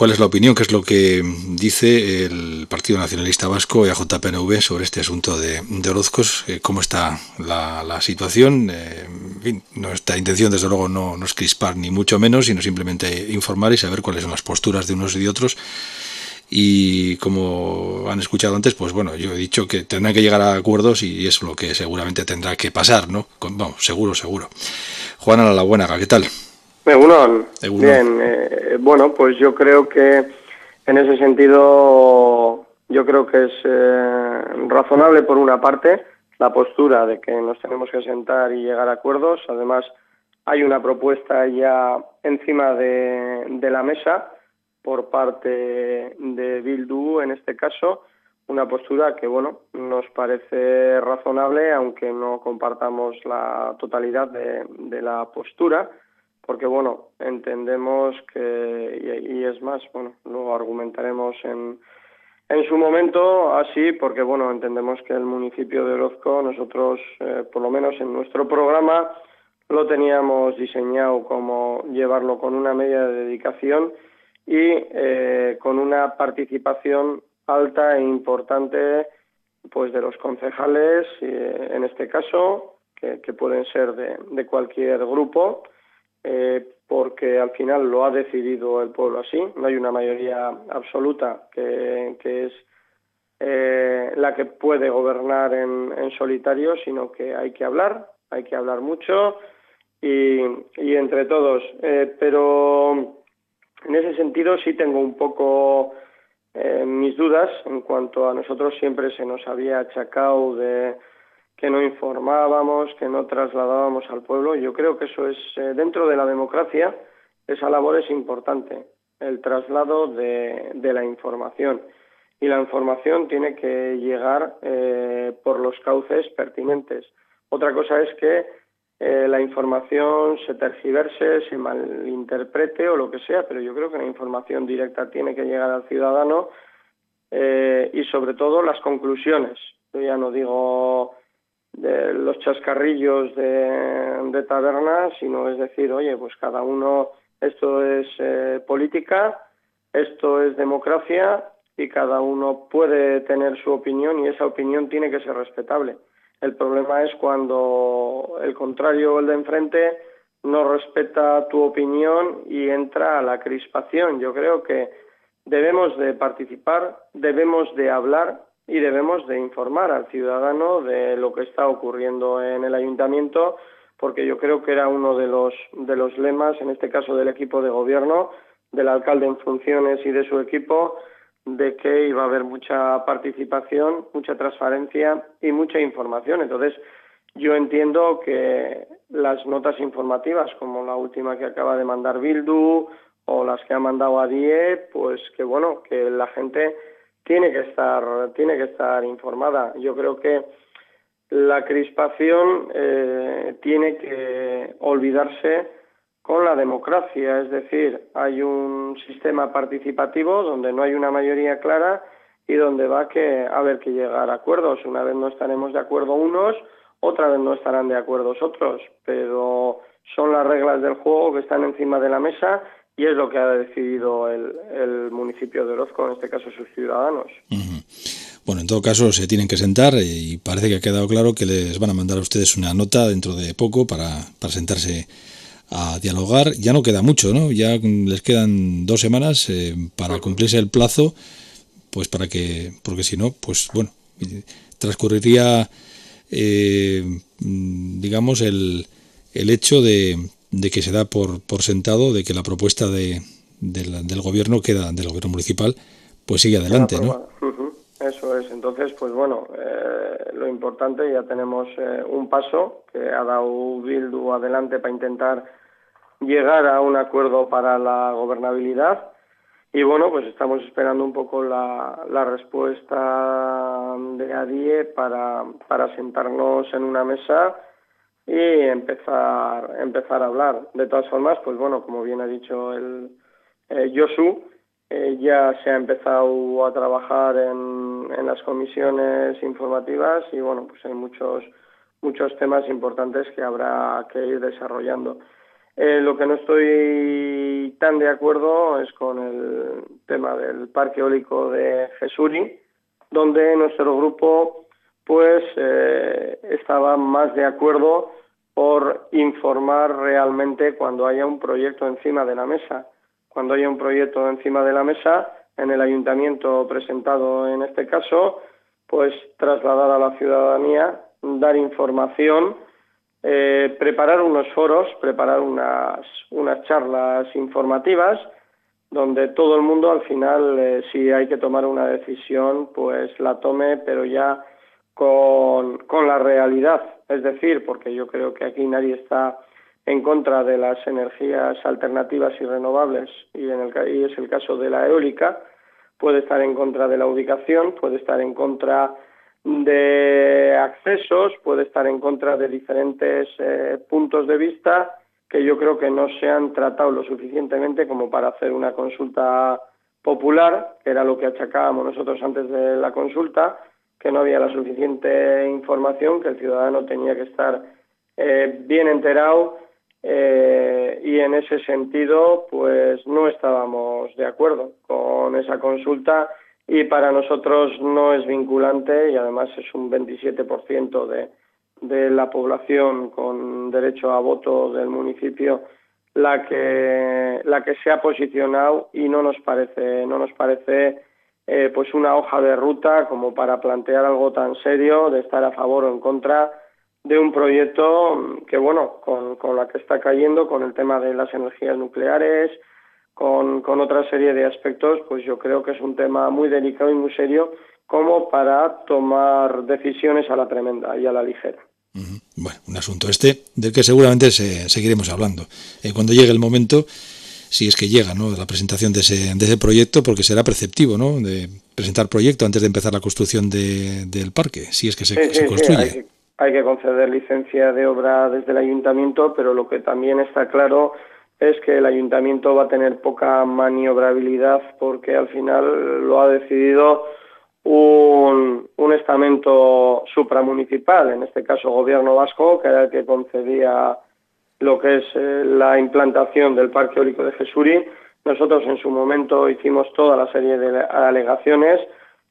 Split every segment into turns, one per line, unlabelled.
cuál es la opinión, qué es lo que dice el Partido Nacionalista Vasco, EAJPNV, sobre este asunto de, de Orozcos, eh, cómo está la, situación. Eh, en nuestra intención, desde luego, no, no es crispar ni mucho menos, sino simplemente informar y saber cuáles son las posturas de unos y de otros y como han escuchado antes, pues bueno, yo he dicho que tendrán que llegar a acuerdos y es lo que seguramente tendrá que pasar, ¿no? vamos, seguro, seguro. Juana La ¿qué tal?
Egunon. Bien, eh, bueno, pues yo creo que en ese sentido yo creo que es eh, razonable por una parte la postura de que nos tenemos que sentar y llegar a acuerdos. Además, hay una propuesta ya encima de, de la mesa por parte de Bildu en este caso, una postura que bueno nos parece razonable aunque no compartamos la totalidad de, la postura porque bueno entendemos que y, es más bueno lo argumentaremos en en su momento así porque bueno entendemos que el municipio de Orozco nosotros eh, por lo menos en nuestro programa lo teníamos diseñado como llevarlo con una media de dedicación y eh, con una participación alta e importante pues de los concejales eh, en este caso que, pueden ser de, cualquier grupo eh, porque al final lo ha decidido el pueblo así. No hay una mayoría absoluta que, es la que puede gobernar en, solitario sino que hay que hablar hay que hablar mucho y, entre todos. Pero en ese sentido sí tengo un poco eh, mis dudas en cuanto a nosotros. Siempre se nos había achacado de que no informábamos, que no trasladábamos al pueblo. Yo creo que eso es, eh, dentro de la democracia, esa labor es importante, el traslado de, la información. Y la información tiene que llegar eh, por los cauces pertinentes. Otra cosa es que eh, la información se tergiverse, se malinterprete o lo que sea, pero yo creo que la información directa tiene que llegar al ciudadano y sobre todo las conclusiones. Yo ya no digo de los chascarrillos de, taberna, sino es decir, oye, pues cada uno, esto es eh, política, esto es democracia y cada uno puede tener su opinión y esa opinión tiene que ser respetable. El problema es cuando el contrario, el de enfrente, no respeta tu opinión y entra a la crispación. Yo creo que debemos de participar, debemos de hablar y debemos de informar al ciudadano de lo que está ocurriendo en el ayuntamiento, porque yo creo que era uno de los, de los lemas, en este caso del equipo de gobierno, del alcalde en funciones y de su equipo, de que iba a haber mucha participación, mucha transparencia y mucha información. Entonces, yo entiendo que las notas informativas, como la última que acaba de mandar Bildu o las que ha mandado a DIE, pues que bueno, que la gente tiene que estar, tiene que estar informada. Yo creo que la crispación eh, tiene que olvidarse con la democracia, es decir, hay un sistema participativo donde no hay una mayoría clara y donde va que haber que llegar a acuerdos. Una vez no estaremos de acuerdo unos, otra vez no estarán de acuerdo otros, pero son las reglas del juego que están encima de la mesa y es lo que ha decidido el, municipio de Orozco, en este caso sus ciudadanos.
Bueno, en todo caso se tienen que sentar y parece que ha quedado claro que les van a mandar a ustedes una nota dentro de poco para, para sentarse a dialogar. Ya no queda mucho, ¿no? Ya les quedan dos semanas eh, para cumplirse el plazo, pues para que, porque si no, pues bueno, transcurriría, eh, digamos, el, el hecho de, de, que se da por, por sentado de que la propuesta de, del gobierno queda, del gobierno municipal, pues sigue adelante, ¿no?
Eso es, entonces, pues bueno, eh, lo importante, ya tenemos un paso que ha dado Bildu adelante para intentar llegar a un acuerdo para la gobernabilidad y bueno, pues estamos esperando un poco la, la respuesta de ADIE para, para sentarnos en una mesa y empezar, empezar a hablar. De todas formas, pues bueno, como bien ha dicho el eh, Josu, eh, ya se ha empezado a trabajar en, las comisiones informativas y bueno, pues hay muchos, muchos temas importantes que habrá que ir desarrollando. Eh, lo que no estoy tan de acuerdo es con el tema del parque eólico de Jesuri, donde nuestro grupo pues eh, estaba más de acuerdo por informar realmente cuando haya un proyecto encima de la mesa. Cuando haya un proyecto encima de la mesa, en el ayuntamiento presentado en este caso, pues trasladar a la ciudadanía, dar información, eh, preparar unos foros, preparar unas, unas charlas informativas, donde todo el mundo al final, eh, si hay que tomar una decisión, pues la tome, pero ya con, con la realidad. Es decir, porque yo creo que aquí nadie está en contra de las energías alternativas y renovables, y, en el, y es el caso de la eólica, puede estar en contra de la ubicación, puede estar en contra de accesos, puede estar en contra de diferentes eh, puntos de vista que yo creo que no se han tratado lo suficientemente como para hacer una consulta popular, que era lo que achacábamos nosotros antes de la consulta, que no había la suficiente información, que el ciudadano tenía que estar eh, bien enterado eh, y en ese sentido pues no estábamos de acuerdo con esa consulta y para nosotros no es vinculante y además es un 27% de, de la población con derecho a voto del municipio la que la que se ha posicionado y no nos parece no nos parece eh, pues una hoja de ruta como para plantear algo tan serio de estar a favor o en contra de un proyecto que, bueno, con, con la que está cayendo, con el tema de las energías nucleares, con, con otra serie de aspectos, pues yo creo que es un tema muy delicado y muy serio como para tomar decisiones a la tremenda y a la ligera.
Bueno, un asunto este del que seguramente se, seguiremos hablando. Eh, cuando llegue el momento, si es que llega, ¿no? la presentación de ese, de ese proyecto, porque será preceptivo, ¿no? De presentar proyecto antes de empezar la construcción de, del parque, si es que se, se construye
hay que conceder licencia de obra desde el ayuntamiento, pero lo que también está claro es que el ayuntamiento va a tener poca maniobrabilidad porque al final lo ha decidido un, estamento supramunicipal, en este caso gobierno vasco, que era el que concedía lo que es eh, la implantación del parque eólico de Jesuri. Nosotros en su momento hicimos toda la serie de alegaciones,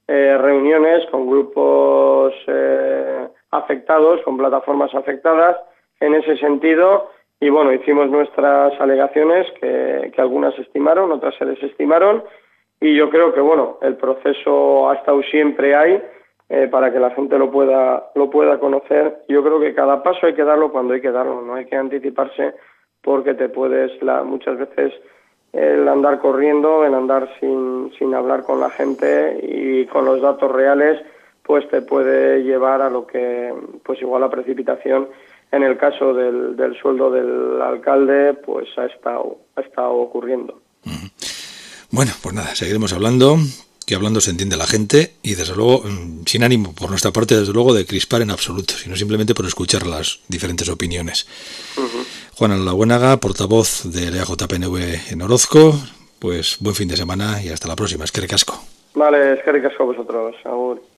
eh, reuniones con grupos eh, afectados, con plataformas afectadas en ese sentido. Y bueno, hicimos nuestras alegaciones que, algunas estimaron, otras se desestimaron. Y yo creo que bueno, el proceso ha estado siempre ahí eh, para que la gente lo pueda, lo pueda conocer. Yo creo que cada paso hay que darlo cuando hay que darlo, no hay que anticiparse porque te puedes la, muchas veces el andar corriendo, el andar sin, sin hablar con la gente y con los datos reales pues te puede llevar a lo que, pues igual la precipitación en el caso del, del sueldo del alcalde, pues ha estado, ha estado ocurriendo.
Bueno, pues nada, seguiremos hablando, que hablando se entiende la gente y desde luego, mm, sin ánimo por nuestra parte, desde luego, de crispar en absoluto, sino simplemente por escuchar las diferentes opiniones. Juan Alabuenaga, portavoz del EAJPNV en Orozco, pues buen fin de semana y hasta la próxima. Es que recasco.
Vale, es que recasco a vosotros. Agur.